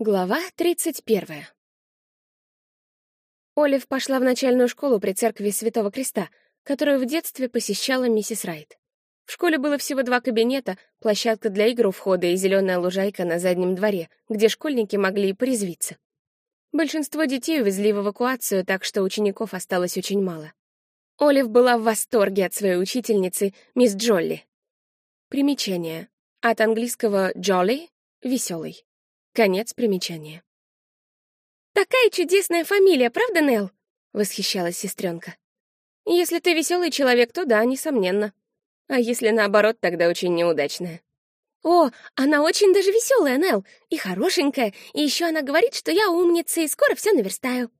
Глава 31. Олив пошла в начальную школу при церкви Святого Креста, которую в детстве посещала миссис Райт. В школе было всего два кабинета, площадка для игр у входа и зеленая лужайка на заднем дворе, где школьники могли порезвиться. Большинство детей увезли в эвакуацию, так что учеников осталось очень мало. Олив была в восторге от своей учительницы, мисс Джолли. Примечание. От английского «jolly» — «веселый». Конец примечания. «Такая чудесная фамилия, правда, Нелл?» — восхищалась сестренка. «Если ты веселый человек, то да, несомненно. А если наоборот, тогда очень неудачная». «О, она очень даже веселая, Нелл, и хорошенькая, и еще она говорит, что я умница и скоро все наверстаю».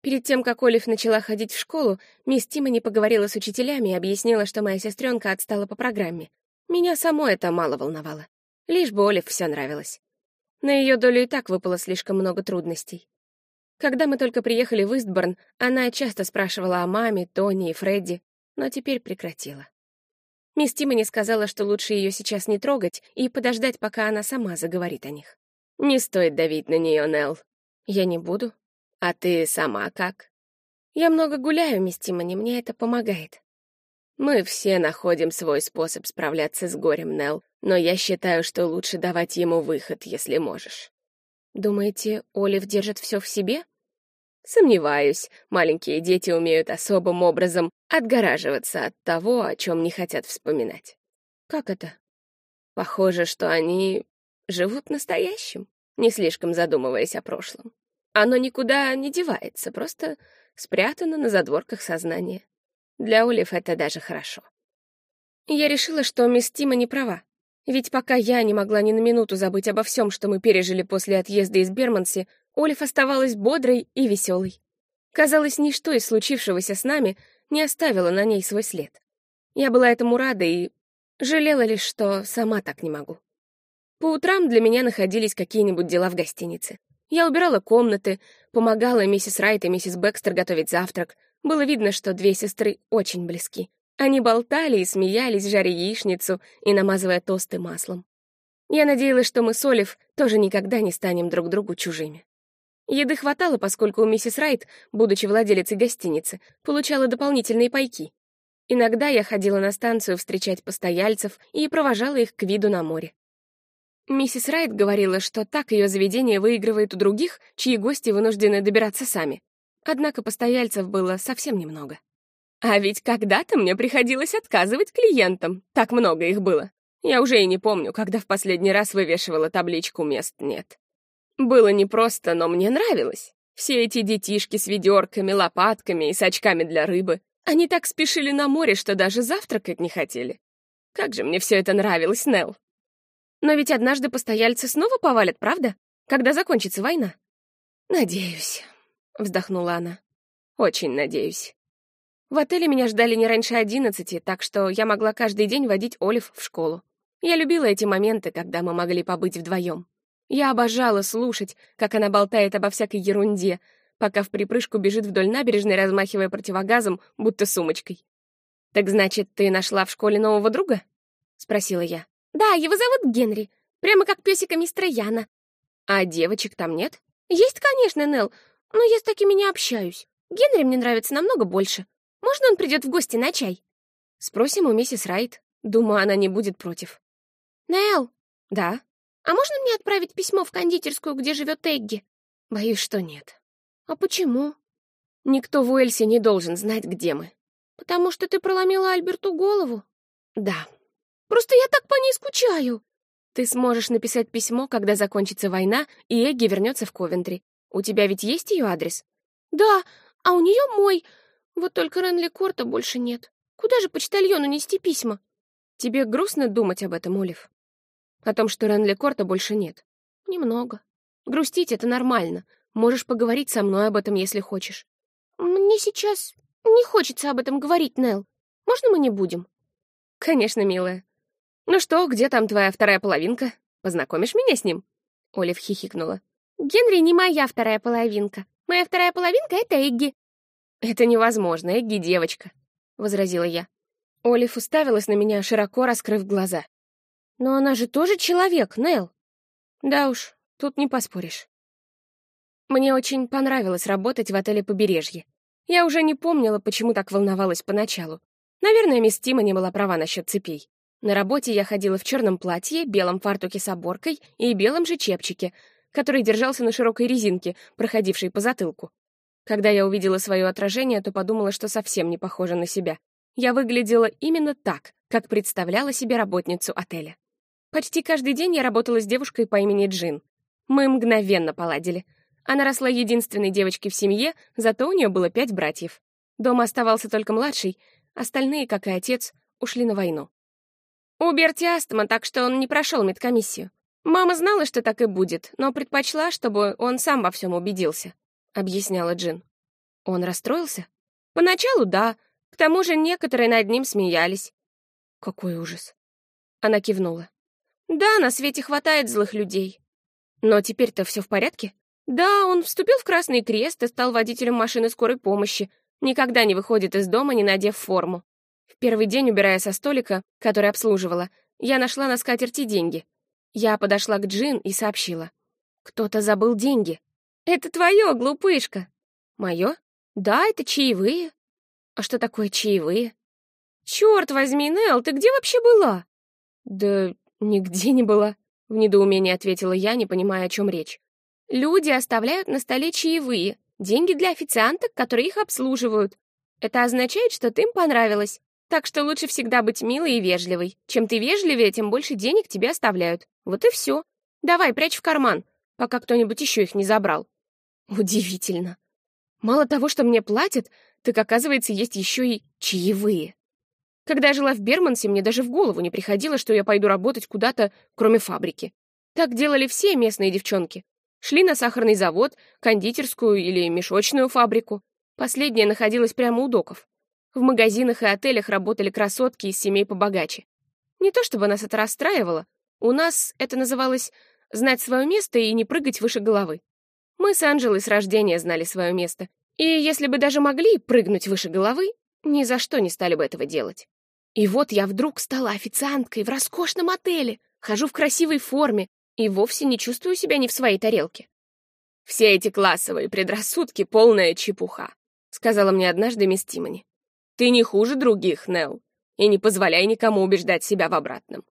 Перед тем, как Олив начала ходить в школу, мисс Тимони поговорила с учителями и объяснила, что моя сестренка отстала по программе. Меня само это мало волновало. Лишь бы Олив все нравилось. На ее долю и так выпало слишком много трудностей. Когда мы только приехали в Истборн, она часто спрашивала о маме, Тони и Фредди, но теперь прекратила. Мисс Тимони сказала, что лучше ее сейчас не трогать и подождать, пока она сама заговорит о них. «Не стоит давить на нее, Нелл. Я не буду. А ты сама как?» «Я много гуляю, мисс Тимони, мне это помогает». «Мы все находим свой способ справляться с горем, Нелл но я считаю, что лучше давать ему выход, если можешь. Думаете, Олив держит все в себе? Сомневаюсь, маленькие дети умеют особым образом отгораживаться от того, о чем не хотят вспоминать. Как это? Похоже, что они живут настоящим, не слишком задумываясь о прошлом. Оно никуда не девается, просто спрятано на задворках сознания. Для Олив это даже хорошо. Я решила, что мисс Тима не права. Ведь пока я не могла ни на минуту забыть обо всем, что мы пережили после отъезда из Берманси, Олив оставалась бодрой и веселой. Казалось, ничто из случившегося с нами не оставило на ней свой след. Я была этому рада и жалела лишь, что сама так не могу. По утрам для меня находились какие-нибудь дела в гостинице. Я убирала комнаты, помогала миссис Райт и миссис Бекстер готовить завтрак. Было видно, что две сестры очень близки. Они болтали и смеялись, жаря яичницу и намазывая тосты маслом. Я надеялась, что мы с Олив тоже никогда не станем друг другу чужими. Еды хватало, поскольку у миссис Райт, будучи владелицей гостиницы, получала дополнительные пайки. Иногда я ходила на станцию встречать постояльцев и провожала их к виду на море. Миссис Райт говорила, что так ее заведение выигрывает у других, чьи гости вынуждены добираться сами. Однако постояльцев было совсем немного. А ведь когда-то мне приходилось отказывать клиентам. Так много их было. Я уже и не помню, когда в последний раз вывешивала табличку «Мест нет». Было непросто, но мне нравилось. Все эти детишки с ведерками, лопатками и с очками для рыбы. Они так спешили на море, что даже завтракать не хотели. Как же мне все это нравилось, Нелл. Но ведь однажды постояльцы снова повалят, правда? Когда закончится война? Надеюсь, — вздохнула она. Очень надеюсь. В отеле меня ждали не раньше одиннадцати, так что я могла каждый день водить Олив в школу. Я любила эти моменты, когда мы могли побыть вдвоем. Я обожала слушать, как она болтает обо всякой ерунде, пока в припрыжку бежит вдоль набережной, размахивая противогазом, будто сумочкой. «Так значит, ты нашла в школе нового друга?» — спросила я. «Да, его зовут Генри, прямо как песика мистера Яна». «А девочек там нет?» «Есть, конечно, Нелл, но я с такими не общаюсь. Генри мне нравится намного больше. Можно он придет в гости на чай?» Спросим у миссис Райт. Думаю, она не будет против. «Нелл!» «Да?» «А можно мне отправить письмо в кондитерскую, где живет Эгги?» «Боюсь, что нет». «А почему?» «Никто в Уэльсе не должен знать, где мы». «Потому что ты проломила Альберту голову?» «Да». «Просто я так по ней скучаю!» «Ты сможешь написать письмо, когда закончится война, и Эгги вернется в Ковентри. У тебя ведь есть ее адрес?» «Да, а у нее мой. Вот только Ренли Корта больше нет. Куда же почтальону нести письма? Тебе грустно думать об этом, Олив? О том, что Ренли Корта больше нет? Немного. Грустить — это нормально. Можешь поговорить со мной об этом, если хочешь. Мне сейчас не хочется об этом говорить, Нелл. Можно мы не будем? Конечно, милая. Ну что, где там твоя вторая половинка? Познакомишь меня с ним? Олив хихикнула. Генри не моя вторая половинка. Моя вторая половинка — это Эгги. «Это невозможно, Эгги девочка», — возразила я. Олив уставилась на меня, широко раскрыв глаза. «Но она же тоже человек, Нел. «Да уж, тут не поспоришь». Мне очень понравилось работать в отеле «Побережье». Я уже не помнила, почему так волновалась поначалу. Наверное, мисс Тима не была права насчет цепей. На работе я ходила в черном платье, белом фартуке с оборкой и белом же чепчике, который держался на широкой резинке, проходившей по затылку. Когда я увидела свое отражение, то подумала, что совсем не похожа на себя. Я выглядела именно так, как представляла себе работницу отеля. Почти каждый день я работала с девушкой по имени Джин. Мы мгновенно поладили. Она росла единственной девочкой в семье, зато у нее было пять братьев. Дома оставался только младший, остальные, как и отец, ушли на войну. У Берти астма, так что он не прошел медкомиссию. Мама знала, что так и будет, но предпочла, чтобы он сам во всем убедился, объясняла Джин. Он расстроился? Поначалу да, к тому же некоторые над ним смеялись. Какой ужас. Она кивнула. Да, на свете хватает злых людей. Но теперь-то все в порядке? Да, он вступил в Красный Крест и стал водителем машины скорой помощи. Никогда не выходит из дома, не надев форму первый день, убирая со столика, который обслуживала, я нашла на скатерти деньги. Я подошла к Джин и сообщила. «Кто-то забыл деньги». «Это твое, глупышка». «Мое? Да, это чаевые». «А что такое чаевые?» «Черт возьми, Нелл, ты где вообще была?» «Да нигде не была», — в недоумении ответила я, не понимая, о чем речь. «Люди оставляют на столе чаевые, деньги для официанток, которые их обслуживают. Это означает, что ты им понравилась. Так что лучше всегда быть милой и вежливой. Чем ты вежливее, тем больше денег тебе оставляют. Вот и все. Давай, прячь в карман, пока кто-нибудь еще их не забрал. Удивительно. Мало того, что мне платят, так, оказывается, есть еще и чаевые. Когда я жила в Бермансе, мне даже в голову не приходило, что я пойду работать куда-то, кроме фабрики. Так делали все местные девчонки. Шли на сахарный завод, кондитерскую или мешочную фабрику. Последняя находилась прямо у доков. В магазинах и отелях работали красотки из семей побогаче. Не то чтобы нас это расстраивало, у нас это называлось «знать свое место и не прыгать выше головы». Мы с Анжелой с рождения знали свое место, и если бы даже могли прыгнуть выше головы, ни за что не стали бы этого делать. И вот я вдруг стала официанткой в роскошном отеле, хожу в красивой форме и вовсе не чувствую себя не в своей тарелке. «Все эти классовые предрассудки — полная чепуха», — сказала мне однажды мисс Тимони. Ты не хуже других, Нелл, и не позволяй никому убеждать себя в обратном.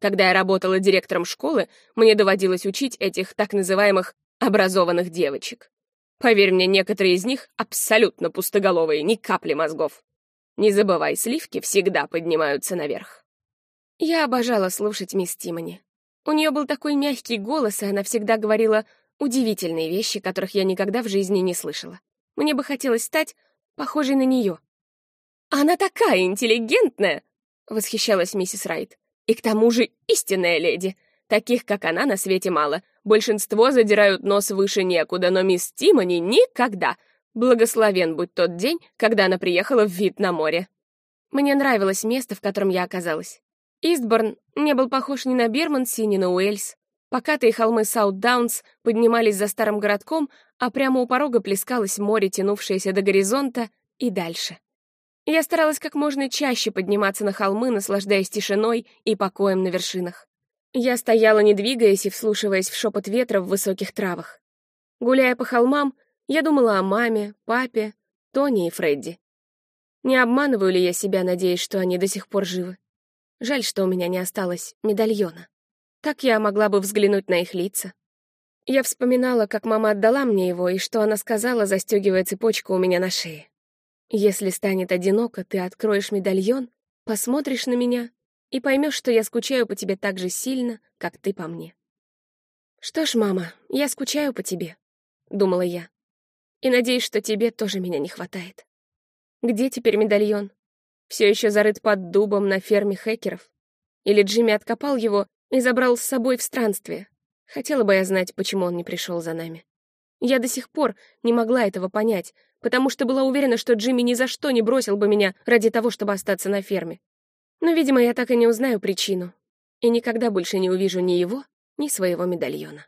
Когда я работала директором школы, мне доводилось учить этих так называемых образованных девочек. Поверь мне, некоторые из них абсолютно пустоголовые, ни капли мозгов. Не забывай, сливки всегда поднимаются наверх. Я обожала слушать мисс Тимони. У нее был такой мягкий голос, и она всегда говорила удивительные вещи, которых я никогда в жизни не слышала. Мне бы хотелось стать похожей на нее. «Она такая интеллигентная!» — восхищалась миссис Райт. «И к тому же истинная леди. Таких, как она, на свете мало. Большинство задирают нос выше некуда, но мисс Тимони никогда. Благословен будь тот день, когда она приехала в вид на море». Мне нравилось место, в котором я оказалась. Истборн не был похож ни на Бермонси, ни на Уэльс. Покатые холмы Саут-Даунс поднимались за старым городком, а прямо у порога плескалось море, тянувшееся до горизонта и дальше. Я старалась как можно чаще подниматься на холмы, наслаждаясь тишиной и покоем на вершинах. Я стояла, не двигаясь и вслушиваясь в шепот ветра в высоких травах. Гуляя по холмам, я думала о маме, папе, Тони и Фредди. Не обманываю ли я себя, надеясь, что они до сих пор живы? Жаль, что у меня не осталось медальона. Так я могла бы взглянуть на их лица. Я вспоминала, как мама отдала мне его, и что она сказала, застегивая цепочку у меня на шее. Если станет одиноко, ты откроешь медальон, посмотришь на меня и поймешь, что я скучаю по тебе так же сильно, как ты по мне. «Что ж, мама, я скучаю по тебе», — думала я. «И надеюсь, что тебе тоже меня не хватает. Где теперь медальон? Все еще зарыт под дубом на ферме хекеров? Или Джимми откопал его и забрал с собой в странствие? Хотела бы я знать, почему он не пришел за нами. Я до сих пор не могла этого понять, потому что была уверена, что Джимми ни за что не бросил бы меня ради того, чтобы остаться на ферме. Но, видимо, я так и не узнаю причину, и никогда больше не увижу ни его, ни своего медальона.